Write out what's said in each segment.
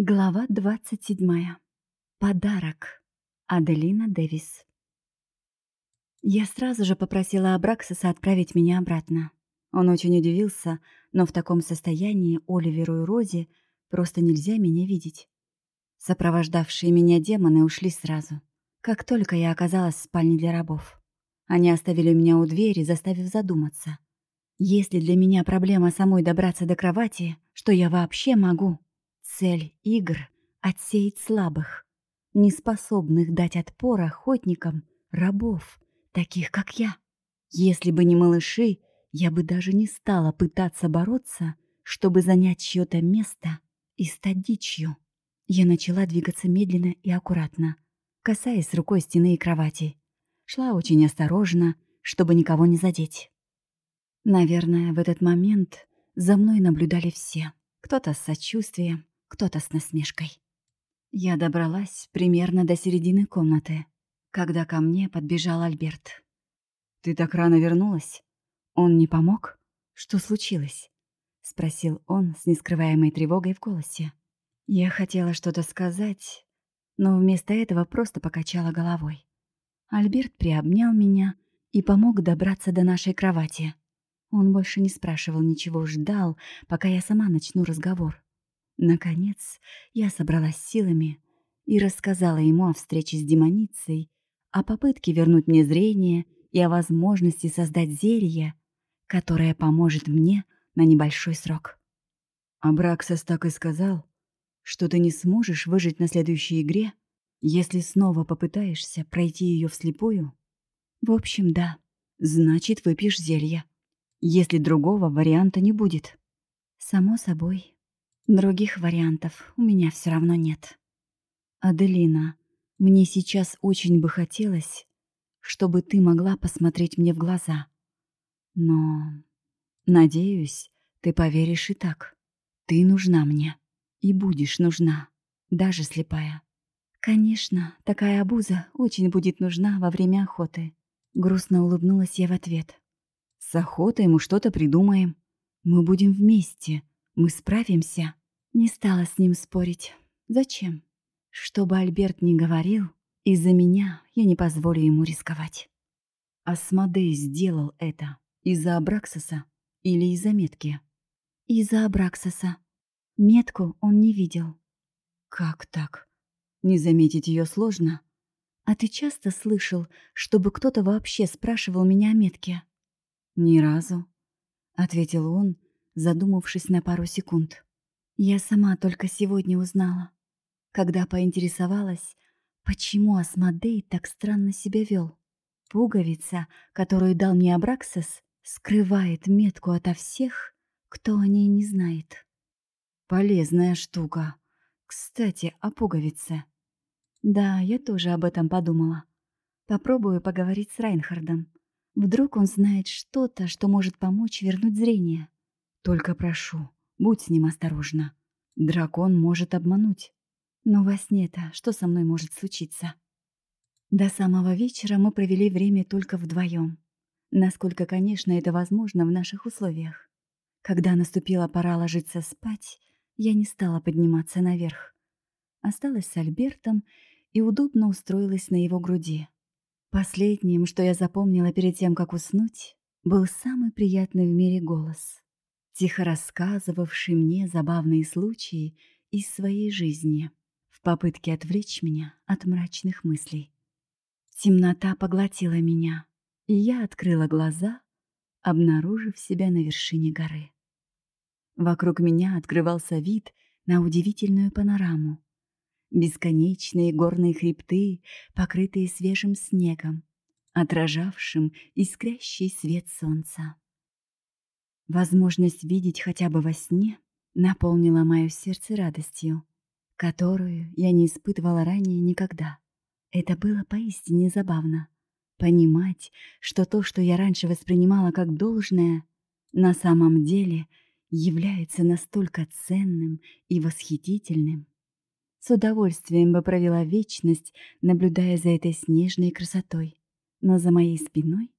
Глава 27. Подарок. Аделина Дэвис. Я сразу же попросила Абраксиса отправить меня обратно. Он очень удивился, но в таком состоянии Оливеру и Розе просто нельзя меня видеть. Сопровождавшие меня демоны ушли сразу, как только я оказалась в спальне для рабов. Они оставили меня у двери, заставив задуматься. Если для меня проблема самой добраться до кровати, что я вообще могу? Цель игр — отсеять слабых, неспособных дать отпор охотникам, рабов, таких как я. Если бы не малыши, я бы даже не стала пытаться бороться, чтобы занять чье-то место и стать дичью. Я начала двигаться медленно и аккуратно, касаясь рукой стены и кровати. Шла очень осторожно, чтобы никого не задеть. Наверное, в этот момент за мной наблюдали все. Кто-то с сочувствием, кто-то с насмешкой. Я добралась примерно до середины комнаты, когда ко мне подбежал Альберт. «Ты так рано вернулась? Он не помог? Что случилось?» — спросил он с нескрываемой тревогой в голосе. Я хотела что-то сказать, но вместо этого просто покачала головой. Альберт приобнял меня и помог добраться до нашей кровати. Он больше не спрашивал ничего, ждал, пока я сама начну разговор. Наконец, я собралась силами и рассказала ему о встрече с демоницей, о попытке вернуть мне зрение и о возможности создать зелье, которое поможет мне на небольшой срок. Абраксас так и сказал, что ты не сможешь выжить на следующей игре, если снова попытаешься пройти ее вслепую. В общем, да, значит, выпьешь зелье, если другого варианта не будет. Само собой, Других вариантов у меня все равно нет. Аделина, мне сейчас очень бы хотелось, чтобы ты могла посмотреть мне в глаза. Но, надеюсь, ты поверишь и так. Ты нужна мне. И будешь нужна, даже слепая. Конечно, такая обуза очень будет нужна во время охоты. Грустно улыбнулась я в ответ. С охотой мы что-то придумаем. Мы будем вместе. Мы справимся. Не стала с ним спорить. Зачем? Чтобы Альберт не говорил, из-за меня я не позволю ему рисковать. Асмодей сделал это из-за Абраксаса или из-за метки? Из-за Абраксаса. Метку он не видел. Как так? Не заметить ее сложно. А ты часто слышал, чтобы кто-то вообще спрашивал меня о метке? Ни разу, ответил он, задумавшись на пару секунд. Я сама только сегодня узнала, когда поинтересовалась, почему Асмодей так странно себя вел. Пуговица, которую дал мне Абраксис, скрывает метку ото всех, кто о ней не знает. Полезная штука. Кстати, о пуговице. Да, я тоже об этом подумала. Попробую поговорить с Райнхардом. Вдруг он знает что-то, что может помочь вернуть зрение. Только прошу, Будь с ним осторожна. Дракон может обмануть. Но во сне-то что со мной может случиться? До самого вечера мы провели время только вдвоем. Насколько, конечно, это возможно в наших условиях. Когда наступила пора ложиться спать, я не стала подниматься наверх. Осталась с Альбертом и удобно устроилась на его груди. Последним, что я запомнила перед тем, как уснуть, был самый приятный в мире голос тихо рассказывавший мне забавные случаи из своей жизни в попытке отвлечь меня от мрачных мыслей. Темнота поглотила меня, и я открыла глаза, обнаружив себя на вершине горы. Вокруг меня открывался вид на удивительную панораму. Бесконечные горные хребты, покрытые свежим снегом, отражавшим искрящий свет солнца. Возможность видеть хотя бы во сне наполнила мое сердце радостью, которую я не испытывала ранее никогда. Это было поистине забавно. Понимать, что то, что я раньше воспринимала как должное, на самом деле является настолько ценным и восхитительным. С удовольствием бы провела вечность, наблюдая за этой снежной красотой. Но за моей спиной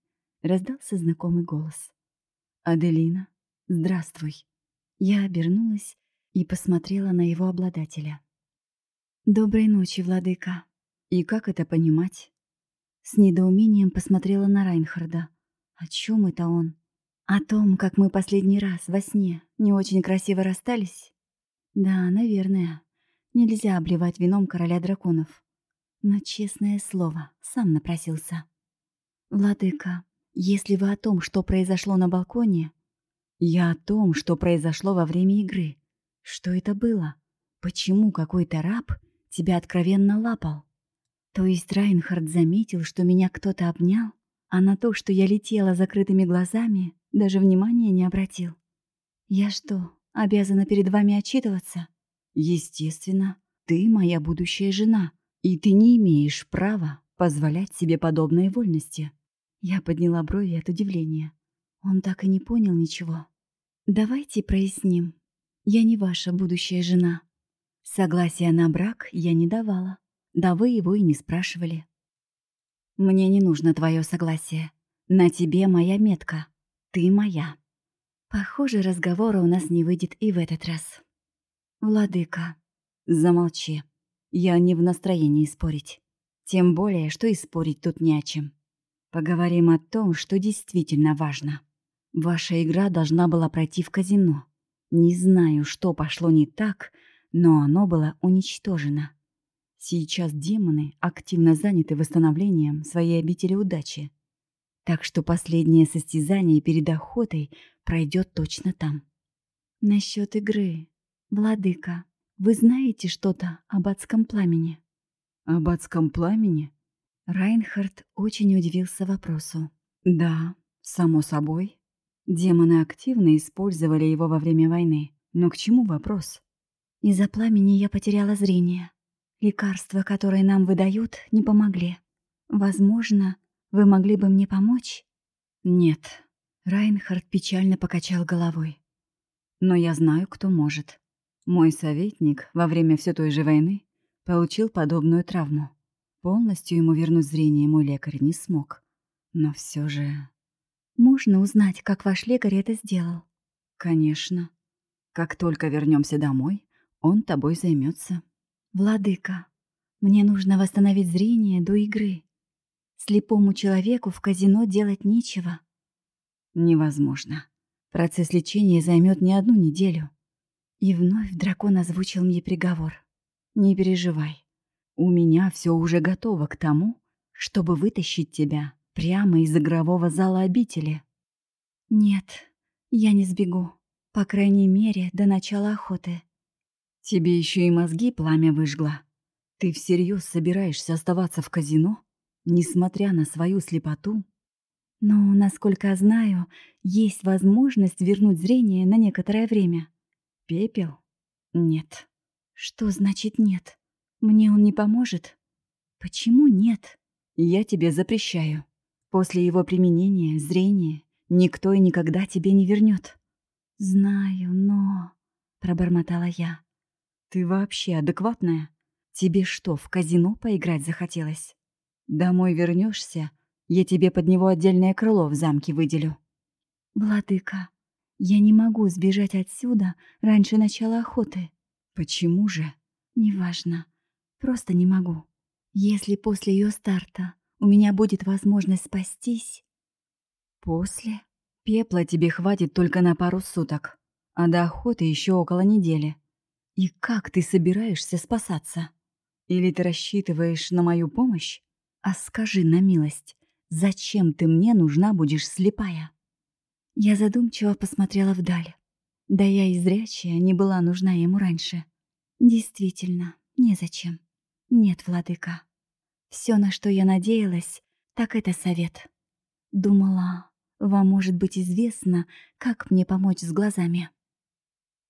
раздался знакомый голос. «Аделина, здравствуй». Я обернулась и посмотрела на его обладателя. Доброй ночи, владыка. И как это понимать? С недоумением посмотрела на Райнхарда. О чем это он? О том, как мы последний раз во сне не очень красиво расстались? Да, наверное. Нельзя обливать вином короля драконов. Но, честное слово, сам напросился. Владыка, если вы о том, что произошло на балконе... Я о том, что произошло во время игры. Что это было? Почему какой-то раб тебя откровенно лапал? То есть Райнхард заметил, что меня кто-то обнял, а на то, что я летела закрытыми глазами, даже внимания не обратил. Я что, обязана перед вами отчитываться? Естественно, ты моя будущая жена, и ты не имеешь права позволять себе подобные вольности. Я подняла брови от удивления. Он так и не понял ничего. Давайте проясним. Я не ваша будущая жена. Согласия на брак я не давала. Да вы его и не спрашивали. Мне не нужно твое согласие. На тебе моя метка. Ты моя. Похоже, разговора у нас не выйдет и в этот раз. Владыка, замолчи. Я не в настроении спорить. Тем более, что и спорить тут не о чем. Поговорим о том, что действительно важно. Ваша игра должна была пройти в казино. Не знаю, что пошло не так, но оно было уничтожено. Сейчас демоны активно заняты восстановлением своей обители удачи. Так что последнее состязание перед охотой пройдет точно там. Насчет игры. Владыка, вы знаете что-то об адском пламени? Об адском пламени? Райнхард очень удивился вопросу. Да, само собой. Демоны активно использовали его во время войны. Но к чему вопрос? Из-за пламени я потеряла зрение. Лекарства, которые нам выдают, не помогли. Возможно, вы могли бы мне помочь? Нет. Райнхард печально покачал головой. Но я знаю, кто может. Мой советник во время все той же войны получил подобную травму. Полностью ему вернуть зрение мой лекарь не смог. Но все же... Можно узнать, как ваш лекарь это сделал? Конечно. Как только вернемся домой, он тобой займется. Владыка, мне нужно восстановить зрение до игры. Слепому человеку в казино делать нечего. Невозможно. Процесс лечения займет не одну неделю. И вновь дракон озвучил мне приговор. Не переживай. У меня все уже готово к тому, чтобы вытащить тебя прямо из игрового зала обители. Нет, я не сбегу. По крайней мере, до начала охоты. Тебе еще и мозги пламя выжгло. Ты всерьез собираешься оставаться в казино, несмотря на свою слепоту? Но, насколько знаю, есть возможность вернуть зрение на некоторое время. Пепел? Нет. Что значит нет? Мне он не поможет? Почему нет? Я тебе запрещаю. После его применения зрение никто и никогда тебе не вернет. Знаю, но... Пробормотала я. Ты вообще адекватная? Тебе что, в казино поиграть захотелось? Домой вернешься, я тебе под него отдельное крыло в замке выделю. Владыка, я не могу сбежать отсюда раньше начала охоты. Почему же? Неважно. Просто не могу. Если после ее старта у меня будет возможность спастись... После? Пепла тебе хватит только на пару суток, а до охоты еще около недели. И как ты собираешься спасаться? Или ты рассчитываешь на мою помощь? А скажи на милость, зачем ты мне нужна будешь слепая? Я задумчиво посмотрела вдаль. Да я и зрячая не была нужна ему раньше. Действительно, незачем. Нет, владыка. Все, на что я надеялась, так это совет. Думала, вам может быть известно, как мне помочь с глазами.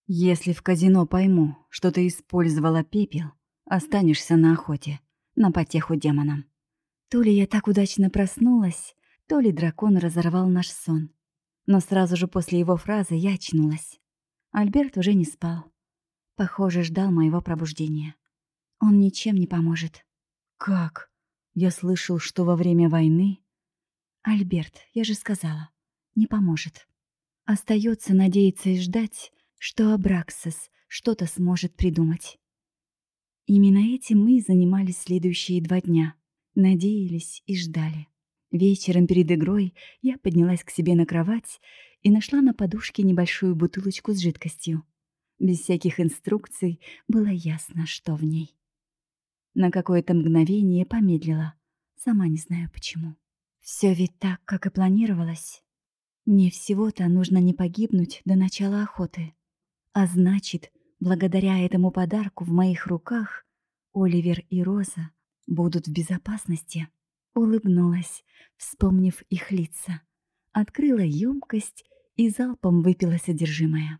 Если в казино пойму, что ты использовала пепел, останешься на охоте, на потеху демонам. То ли я так удачно проснулась, то ли дракон разорвал наш сон. Но сразу же после его фразы я очнулась. Альберт уже не спал. Похоже, ждал моего пробуждения. Он ничем не поможет. «Как? Я слышал, что во время войны...» «Альберт, я же сказала, не поможет. Остается надеяться и ждать, что Абраксис что-то сможет придумать. Именно этим мы и занимались следующие два дня. Надеялись и ждали. Вечером перед игрой я поднялась к себе на кровать и нашла на подушке небольшую бутылочку с жидкостью. Без всяких инструкций было ясно, что в ней. На какое-то мгновение помедлила, сама не знаю почему. Все ведь так, как и планировалось. Мне всего-то нужно не погибнуть до начала охоты. А значит, благодаря этому подарку в моих руках Оливер и Роза будут в безопасности. Улыбнулась, вспомнив их лица. Открыла емкость и залпом выпила содержимое.